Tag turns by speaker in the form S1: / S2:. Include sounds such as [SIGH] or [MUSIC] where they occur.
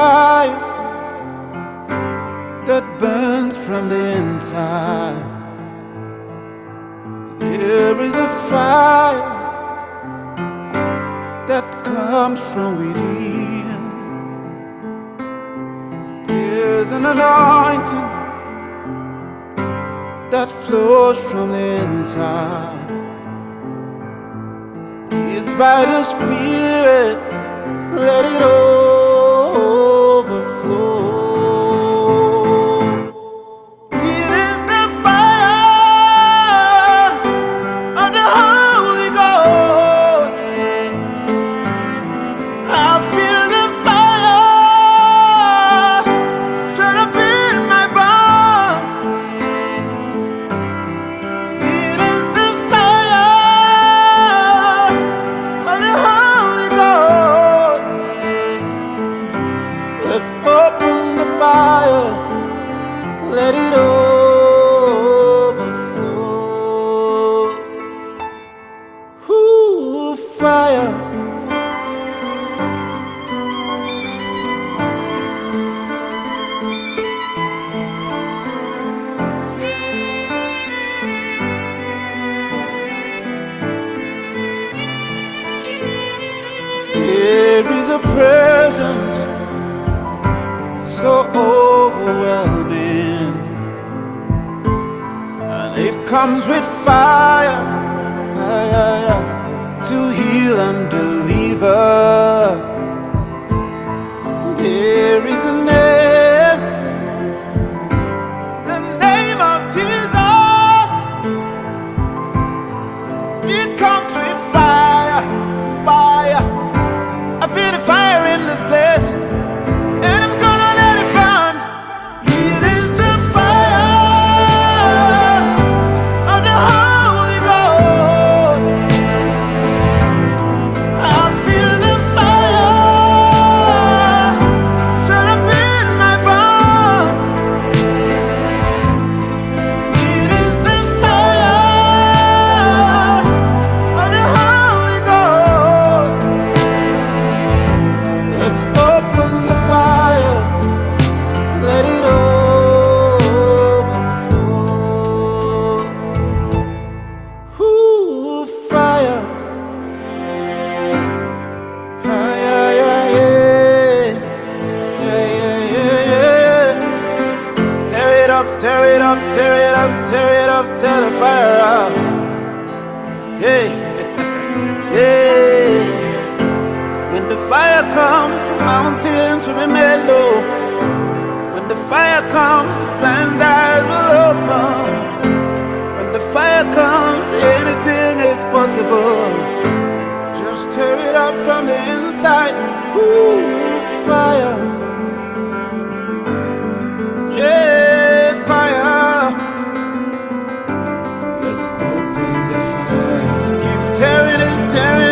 S1: fire that burns from the inside. Here is a fire that comes from within. Here's an anointing that flows from the inside. It's by the Spirit, let it all. Of fire. There is a presence so overwhelming, and it comes with fire ah, yeah, yeah, to heal and up, stir it up, stir it up, stir it up, stir the fire up. Hey, [LAUGHS] hey. When the fire comes, mountains will be made low. When the fire comes, blind eyes will open. When the fire comes, anything is possible. Just tear it up from the inside. Ooh, fire. Yeah, Let's open the fire.